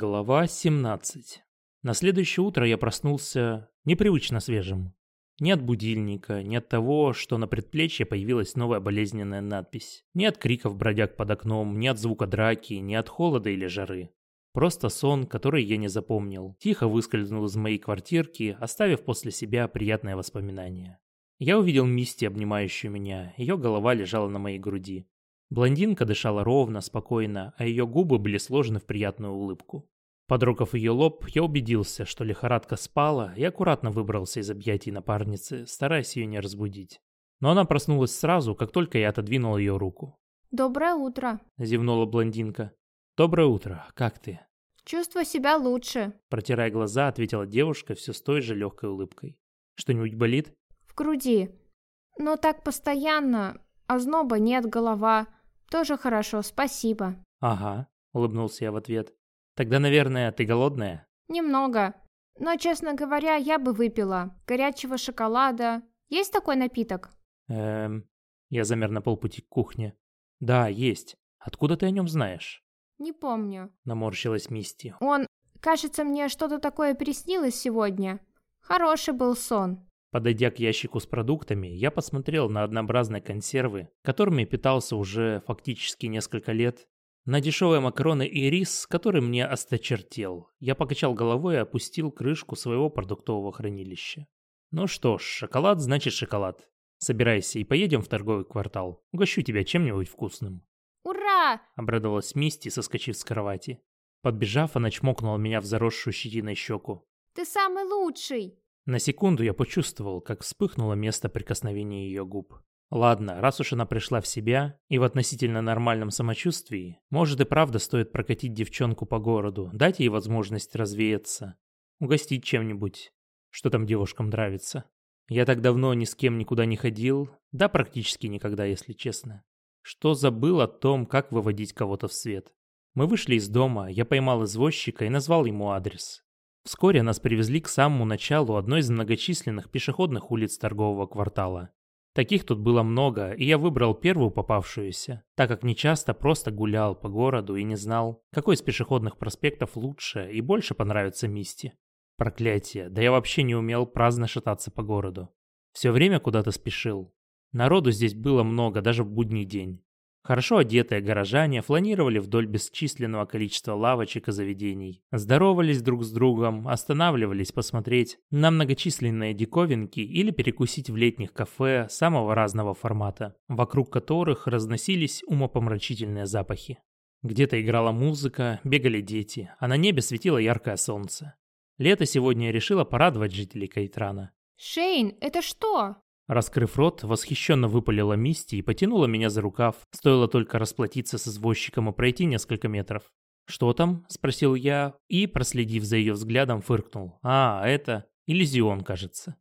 Глава 17. На следующее утро я проснулся непривычно свежим. Ни от будильника, ни от того, что на предплечье появилась новая болезненная надпись. Ни от криков бродяг под окном, ни от звука драки, ни от холода или жары. Просто сон, который я не запомнил, тихо выскользнул из моей квартирки, оставив после себя приятное воспоминание. Я увидел Мисти, обнимающую меня, ее голова лежала на моей груди. Блондинка дышала ровно, спокойно, а ее губы были сложены в приятную улыбку. Подрогав ее лоб, я убедился, что лихорадка спала, и аккуратно выбрался из объятий напарницы, стараясь ее не разбудить. Но она проснулась сразу, как только я отодвинул ее руку. «Доброе утро», — зевнула блондинка. «Доброе утро. Как ты?» «Чувствую себя лучше», — протирая глаза, ответила девушка все с той же легкой улыбкой. «Что-нибудь болит?» «В груди. Но так постоянно. Озноба нет, голова. Тоже хорошо, спасибо». «Ага», — улыбнулся я в ответ. Тогда, наверное, ты голодная? Немного. Но, честно говоря, я бы выпила. Горячего шоколада. Есть такой напиток? Эм... Я замер на полпути к кухне. Да, есть. Откуда ты о нем знаешь? Не помню. Наморщилась Мисти. Он... Кажется, мне что-то такое приснилось сегодня. Хороший был сон. Подойдя к ящику с продуктами, я посмотрел на однообразные консервы, которыми питался уже фактически несколько лет, на дешевые макароны и рис, который мне осточертел, я покачал головой и опустил крышку своего продуктового хранилища. Ну что ж, шоколад значит шоколад. Собирайся и поедем в торговый квартал. Угощу тебя чем-нибудь вкусным. «Ура!» – обрадовалась Мисти, соскочив с кровати. Подбежав, она чмокнула меня в заросшую щетиной щеку. «Ты самый лучший!» На секунду я почувствовал, как вспыхнуло место прикосновения ее губ. Ладно, раз уж она пришла в себя и в относительно нормальном самочувствии, может и правда стоит прокатить девчонку по городу, дать ей возможность развеяться, угостить чем-нибудь, что там девушкам нравится. Я так давно ни с кем никуда не ходил, да практически никогда, если честно. Что забыл о том, как выводить кого-то в свет. Мы вышли из дома, я поймал извозчика и назвал ему адрес. Вскоре нас привезли к самому началу одной из многочисленных пешеходных улиц торгового квартала. Таких тут было много, и я выбрал первую попавшуюся, так как нечасто просто гулял по городу и не знал, какой из пешеходных проспектов лучше и больше понравится Мисти. Проклятие, да я вообще не умел праздно шататься по городу. Все время куда-то спешил. Народу здесь было много, даже в будний день. Хорошо одетые горожане фланировали вдоль бесчисленного количества лавочек и заведений, здоровались друг с другом, останавливались посмотреть на многочисленные диковинки или перекусить в летних кафе самого разного формата, вокруг которых разносились умопомрачительные запахи. Где-то играла музыка, бегали дети, а на небе светило яркое солнце. Лето сегодня решило порадовать жителей Кайтрана. «Шейн, это что?» Раскрыв рот, восхищенно выпалила Мисти и потянула меня за рукав. Стоило только расплатиться с извозчиком и пройти несколько метров. «Что там?» – спросил я и, проследив за ее взглядом, фыркнул. «А, это иллюзион, кажется».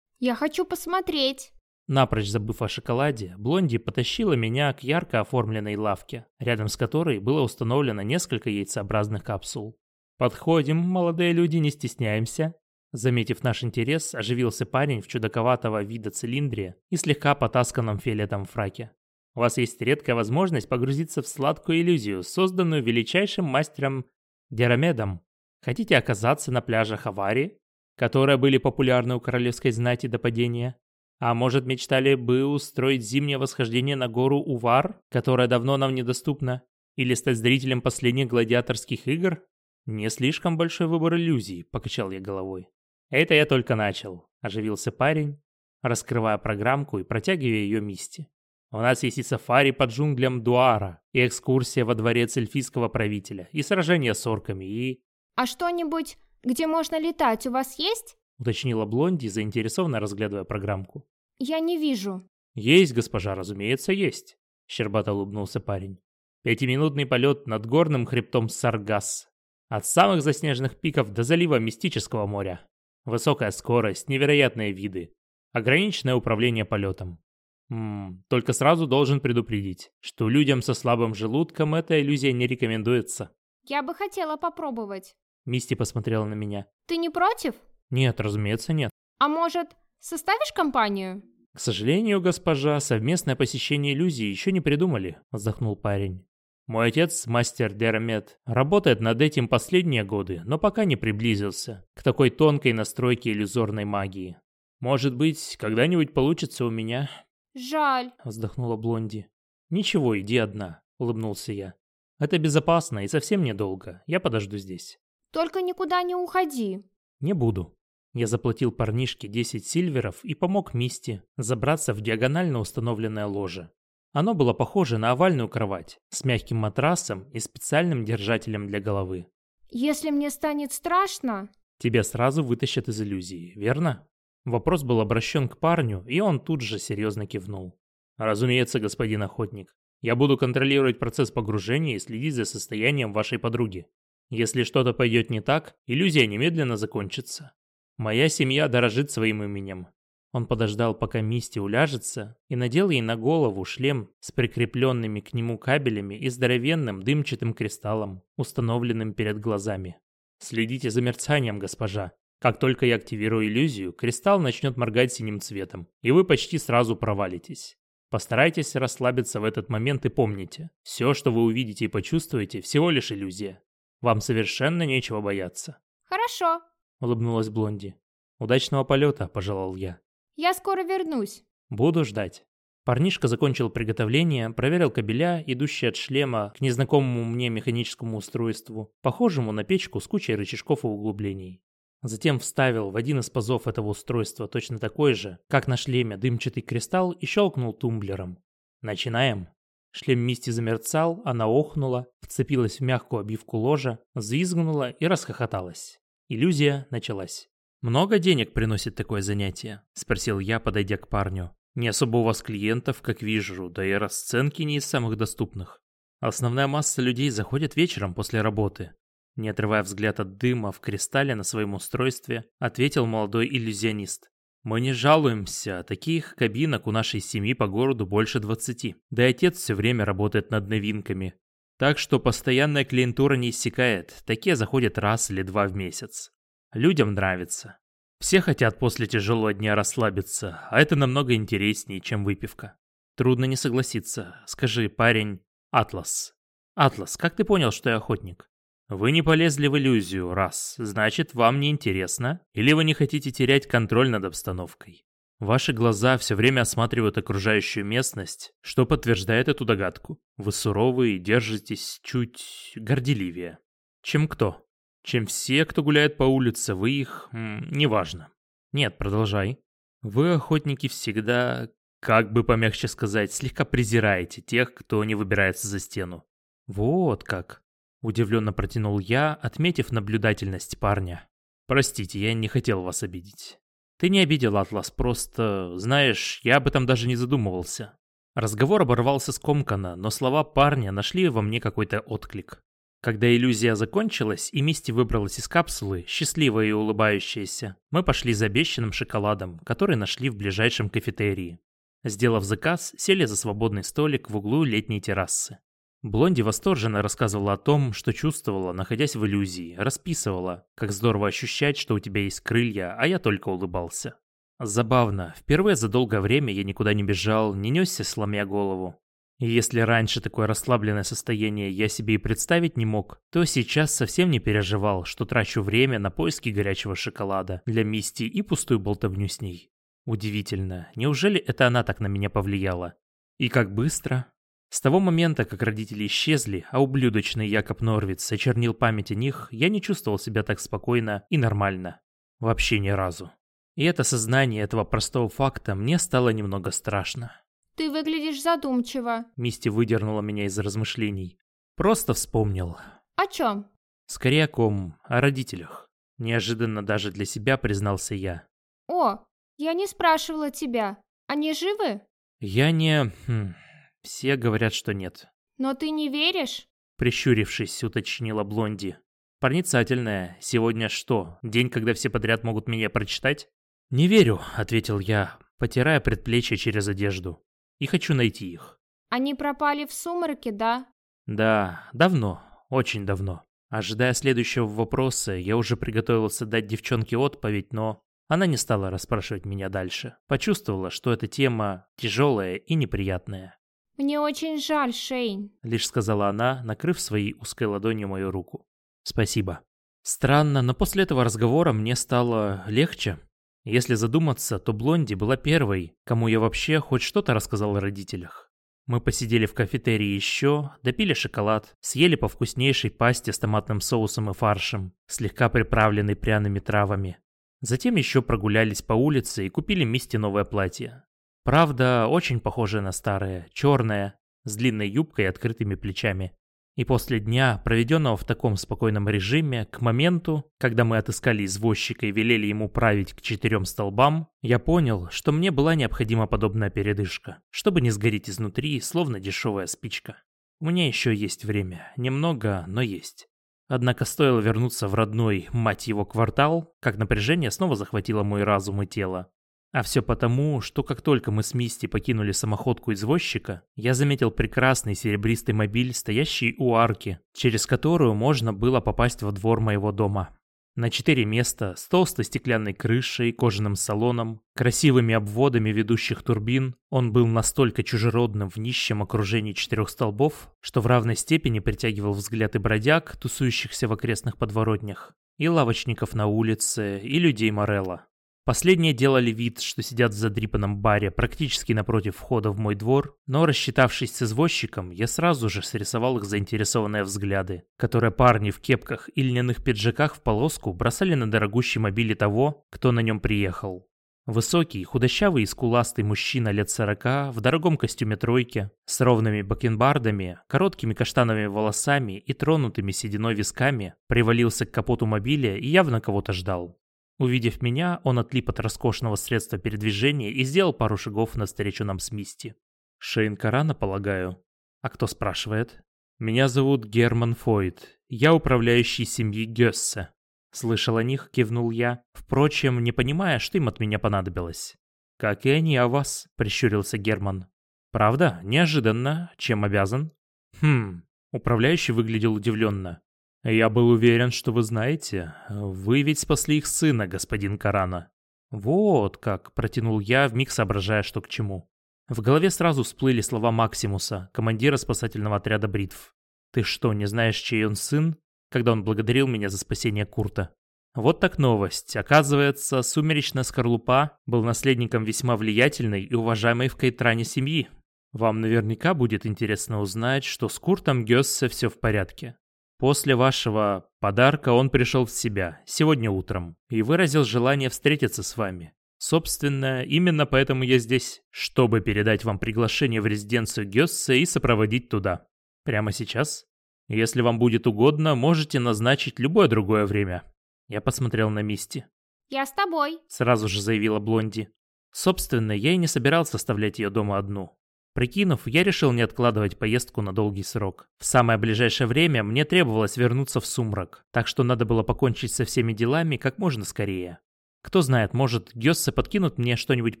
«Я хочу посмотреть». Напрочь забыв о шоколаде, Блонди потащила меня к ярко оформленной лавке, рядом с которой было установлено несколько яйцеобразных капсул. «Подходим, молодые люди, не стесняемся», Заметив наш интерес, оживился парень в чудаковатого вида цилиндре и слегка потасканном фиолетовом фраке. У вас есть редкая возможность погрузиться в сладкую иллюзию, созданную величайшим мастером Диарамедом. Хотите оказаться на пляжах Аварии, которые были популярны у королевской знати до падения? А может, мечтали бы устроить зимнее восхождение на гору Увар, которая давно нам недоступна? Или стать зрителем последних гладиаторских игр? Не слишком большой выбор иллюзий, покачал я головой. «Это я только начал», – оживился парень, раскрывая программку и протягивая ее Мисти. «У нас есть и сафари по джунглям Дуара, и экскурсия во дворец эльфийского правителя, и сражение с орками, и...» «А что-нибудь, где можно летать, у вас есть?» – уточнила Блонди, заинтересованно разглядывая программку. «Я не вижу». «Есть, госпожа, разумеется, есть», – щербато улыбнулся парень. «Пятиминутный полет над горным хребтом Саргас. От самых заснеженных пиков до залива Мистического моря. Высокая скорость, невероятные виды. Ограниченное управление полетом. Ммм, только сразу должен предупредить, что людям со слабым желудком эта иллюзия не рекомендуется. Я бы хотела попробовать. Мисти посмотрела на меня. Ты не против? Нет, разумеется, нет. А может, составишь компанию? К сожалению, госпожа, совместное посещение иллюзии еще не придумали, вздохнул парень. Мой отец, мастер Дерамет, работает над этим последние годы, но пока не приблизился к такой тонкой настройке иллюзорной магии. Может быть, когда-нибудь получится у меня?» «Жаль», — вздохнула Блонди. «Ничего, иди одна», — улыбнулся я. «Это безопасно и совсем недолго. Я подожду здесь». «Только никуда не уходи». «Не буду». Я заплатил парнишке 10 сильверов и помог Мисти забраться в диагонально установленное ложе. Оно было похоже на овальную кровать с мягким матрасом и специальным держателем для головы. «Если мне станет страшно...» Тебя сразу вытащат из иллюзии, верно? Вопрос был обращен к парню, и он тут же серьезно кивнул. «Разумеется, господин охотник. Я буду контролировать процесс погружения и следить за состоянием вашей подруги. Если что-то пойдет не так, иллюзия немедленно закончится. Моя семья дорожит своим именем. Он подождал, пока Мисти уляжется, и надел ей на голову шлем с прикрепленными к нему кабелями и здоровенным дымчатым кристаллом, установленным перед глазами. «Следите за мерцанием, госпожа. Как только я активирую иллюзию, кристалл начнет моргать синим цветом, и вы почти сразу провалитесь. Постарайтесь расслабиться в этот момент и помните, все, что вы увидите и почувствуете, всего лишь иллюзия. Вам совершенно нечего бояться». «Хорошо», — улыбнулась Блонди. «Удачного полета», — пожелал я. Я скоро вернусь. Буду ждать. Парнишка закончил приготовление, проверил кабеля, идущие от шлема к незнакомому мне механическому устройству, похожему на печку с кучей рычажков и углублений. Затем вставил в один из пазов этого устройства точно такой же, как на шлеме, дымчатый кристалл и щелкнул тумблером. «Начинаем!» Шлем Мисти замерцал, она охнула, вцепилась в мягкую обивку ложа, взвизгнула и расхохоталась. Иллюзия началась. «Много денег приносит такое занятие?» – спросил я, подойдя к парню. «Не особо у вас клиентов, как вижу, да и расценки не из самых доступных. Основная масса людей заходит вечером после работы». Не отрывая взгляд от дыма в кристалле на своем устройстве, ответил молодой иллюзионист. «Мы не жалуемся, таких кабинок у нашей семьи по городу больше двадцати. Да и отец все время работает над новинками. Так что постоянная клиентура не иссякает, такие заходят раз или два в месяц. Людям нравится. Все хотят после тяжелого дня расслабиться, а это намного интереснее, чем выпивка. Трудно не согласиться. Скажи, парень, Атлас. Атлас, как ты понял, что я охотник? Вы не полезли в иллюзию, раз. Значит, вам не интересно? Или вы не хотите терять контроль над обстановкой? Ваши глаза все время осматривают окружающую местность, что подтверждает эту догадку. Вы суровы и держитесь чуть горделивее. Чем кто? Чем все, кто гуляет по улице, вы их... Неважно. Нет, продолжай. Вы, охотники, всегда, как бы помягче сказать, слегка презираете тех, кто не выбирается за стену. Вот как. Удивленно протянул я, отметив наблюдательность парня. Простите, я не хотел вас обидеть. Ты не обидел, Атлас, просто, знаешь, я об этом даже не задумывался. Разговор оборвался скомканно, но слова парня нашли во мне какой-то отклик. Когда иллюзия закончилась и Мисти выбралась из капсулы, счастливая и улыбающаяся, мы пошли за обещанным шоколадом, который нашли в ближайшем кафетерии. Сделав заказ, сели за свободный столик в углу летней террасы. Блонди восторженно рассказывала о том, что чувствовала, находясь в иллюзии, расписывала, как здорово ощущать, что у тебя есть крылья, а я только улыбался. Забавно, впервые за долгое время я никуда не бежал, не несся, сломя голову. И если раньше такое расслабленное состояние я себе и представить не мог, то сейчас совсем не переживал, что трачу время на поиски горячего шоколада для Мисти и пустую болтовню с ней. Удивительно, неужели это она так на меня повлияла? И как быстро? С того момента, как родители исчезли, а ублюдочный Якоб Норвиц сочернил память о них, я не чувствовал себя так спокойно и нормально. Вообще ни разу. И это сознание этого простого факта мне стало немного страшно. Ты выглядишь задумчиво. Мисти выдернула меня из размышлений. Просто вспомнил. О чем? Скорее о ком, о родителях. Неожиданно даже для себя признался я. О, я не спрашивала тебя. Они живы? Я не... Хм, все говорят, что нет. Но ты не веришь? Прищурившись, уточнила Блонди. Проницательная. Сегодня что, день, когда все подряд могут меня прочитать? «Не верю», — ответил я, потирая предплечье через одежду и хочу найти их. Они пропали в сумраке, да? Да, давно, очень давно. Ожидая следующего вопроса, я уже приготовился дать девчонке отповедь, но она не стала расспрашивать меня дальше. Почувствовала, что эта тема тяжелая и неприятная. «Мне очень жаль, Шейн», — лишь сказала она, накрыв своей узкой ладонью мою руку. «Спасибо». Странно, но после этого разговора мне стало легче. Если задуматься, то Блонди была первой, кому я вообще хоть что-то рассказал о родителях. Мы посидели в кафетерии еще, допили шоколад, съели по вкуснейшей пасте с томатным соусом и фаршем, слегка приправленной пряными травами. Затем еще прогулялись по улице и купили Мисти новое платье. Правда, очень похожее на старое, черное, с длинной юбкой и открытыми плечами. И после дня, проведенного в таком спокойном режиме, к моменту, когда мы отыскали извозчика и велели ему править к четырем столбам, я понял, что мне была необходима подобная передышка, чтобы не сгореть изнутри, словно дешевая спичка. У меня еще есть время, немного, но есть. Однако стоило вернуться в родной, мать его, квартал, как напряжение снова захватило мой разум и тело. А все потому, что как только мы с Мисти покинули самоходку извозчика, я заметил прекрасный серебристый мобиль, стоящий у арки, через которую можно было попасть во двор моего дома. На четыре места, с толстой стеклянной крышей, кожаным салоном, красивыми обводами ведущих турбин, он был настолько чужеродным в нищем окружении четырех столбов, что в равной степени притягивал взгляд и бродяг, тусующихся в окрестных подворотнях, и лавочников на улице, и людей Морелла. Последние делали вид, что сидят в задрипанном баре практически напротив входа в мой двор, но рассчитавшись с извозчиком, я сразу же срисовал их заинтересованные взгляды, которые парни в кепках и льняных пиджаках в полоску бросали на дорогущий мобиле того, кто на нем приехал. Высокий, худощавый и скуластый мужчина лет сорока в дорогом костюме тройки, с ровными бакенбардами, короткими каштановыми волосами и тронутыми сединой висками, привалился к капоту мобиля и явно кого-то ждал. Увидев меня, он отлип от роскошного средства передвижения и сделал пару шагов навстречу нам с Мисти. Шейн Карана, полагаю. А кто спрашивает? Меня зовут Герман Фойд. Я управляющий семьи Гёссе. Слышал о них, кивнул я, впрочем, не понимая, что им от меня понадобилось. «Как и они о вас», — прищурился Герман. «Правда? Неожиданно. Чем обязан?» «Хм...» Управляющий выглядел удивленно. «Я был уверен, что вы знаете. Вы ведь спасли их сына, господин Карана». «Вот как», — протянул я, вмиг соображая, что к чему. В голове сразу всплыли слова Максимуса, командира спасательного отряда Бритв. «Ты что, не знаешь, чей он сын?» Когда он благодарил меня за спасение Курта. Вот так новость. Оказывается, сумеречная скорлупа был наследником весьма влиятельной и уважаемой в Кейтране семьи. Вам наверняка будет интересно узнать, что с Куртом Гёссе все в порядке. После вашего подарка он пришел в себя сегодня утром и выразил желание встретиться с вами. Собственно, именно поэтому я здесь, чтобы передать вам приглашение в резиденцию Гёсса и сопроводить туда. Прямо сейчас? Если вам будет угодно, можете назначить любое другое время. Я посмотрел на Мисти. «Я с тобой», — сразу же заявила Блонди. Собственно, я и не собирался оставлять ее дома одну. Прикинув, я решил не откладывать поездку на долгий срок. В самое ближайшее время мне требовалось вернуться в сумрак, так что надо было покончить со всеми делами как можно скорее. Кто знает, может, Гёссе подкинут мне что-нибудь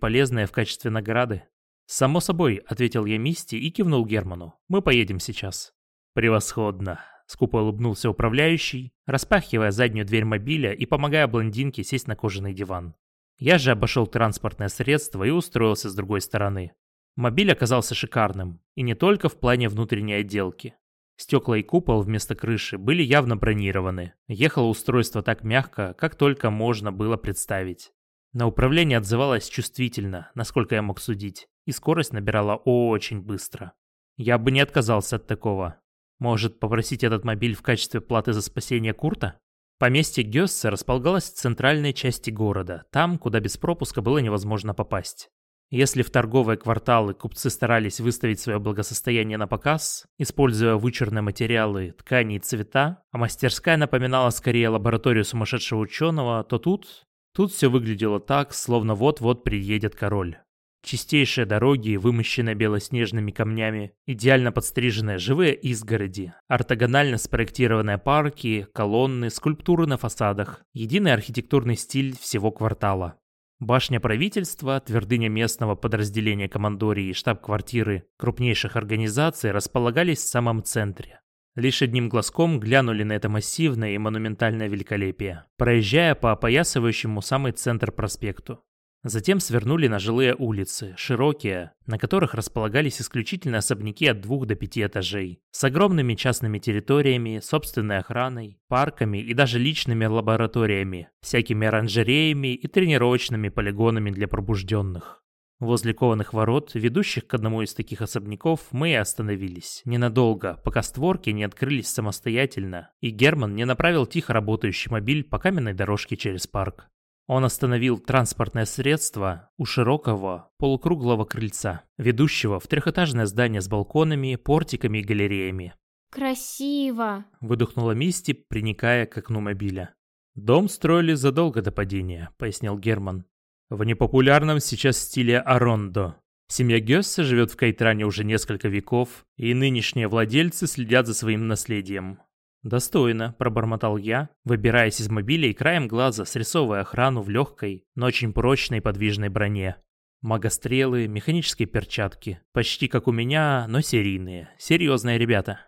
полезное в качестве награды? «Само собой», — ответил я Мисти и кивнул Герману. «Мы поедем сейчас». «Превосходно», — скупо улыбнулся управляющий, распахивая заднюю дверь мобиля и помогая блондинке сесть на кожаный диван. Я же обошел транспортное средство и устроился с другой стороны. Мобиль оказался шикарным, и не только в плане внутренней отделки. Стекла и купол вместо крыши были явно бронированы. Ехало устройство так мягко, как только можно было представить. На управление отзывалось чувствительно, насколько я мог судить, и скорость набирала очень быстро. Я бы не отказался от такого. Может, попросить этот мобиль в качестве платы за спасение Курта? Поместье Гёссе располагалось в центральной части города, там, куда без пропуска было невозможно попасть. Если в торговые кварталы купцы старались выставить свое благосостояние на показ, используя вычурные материалы, ткани и цвета, а мастерская напоминала скорее лабораторию сумасшедшего ученого, то тут... Тут все выглядело так, словно вот-вот приедет король. Чистейшие дороги, вымощенные белоснежными камнями, идеально подстриженные живые изгороди, ортогонально спроектированные парки, колонны, скульптуры на фасадах, единый архитектурный стиль всего квартала. Башня правительства, твердыня местного подразделения командории и штаб-квартиры крупнейших организаций располагались в самом центре. Лишь одним глазком глянули на это массивное и монументальное великолепие, проезжая по опоясывающему самый центр проспекту. Затем свернули на жилые улицы, широкие, на которых располагались исключительно особняки от двух до пяти этажей, с огромными частными территориями, собственной охраной, парками и даже личными лабораториями, всякими оранжереями и тренировочными полигонами для пробужденных. Возле кованых ворот, ведущих к одному из таких особняков, мы и остановились. Ненадолго, пока створки не открылись самостоятельно, и Герман не направил тихо работающий мобиль по каменной дорожке через парк. Он остановил транспортное средство у широкого полукруглого крыльца, ведущего в трехэтажное здание с балконами, портиками и галереями. «Красиво!» – выдохнула Мисти, приникая к окну мобиля. «Дом строили задолго до падения», – пояснил Герман. «В непопулярном сейчас стиле Арондо. Семья Гесса живет в Кайтране уже несколько веков, и нынешние владельцы следят за своим наследием. «Достойно», — пробормотал я, выбираясь из мобиля и краем глаза срисовывая охрану в легкой, но очень прочной подвижной броне. Магострелы, механические перчатки. Почти как у меня, но серийные. Серьезные ребята.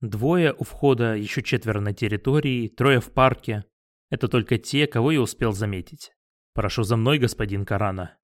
Двое у входа, еще четверо на территории, трое в парке. Это только те, кого я успел заметить. «Прошу за мной, господин Карана»,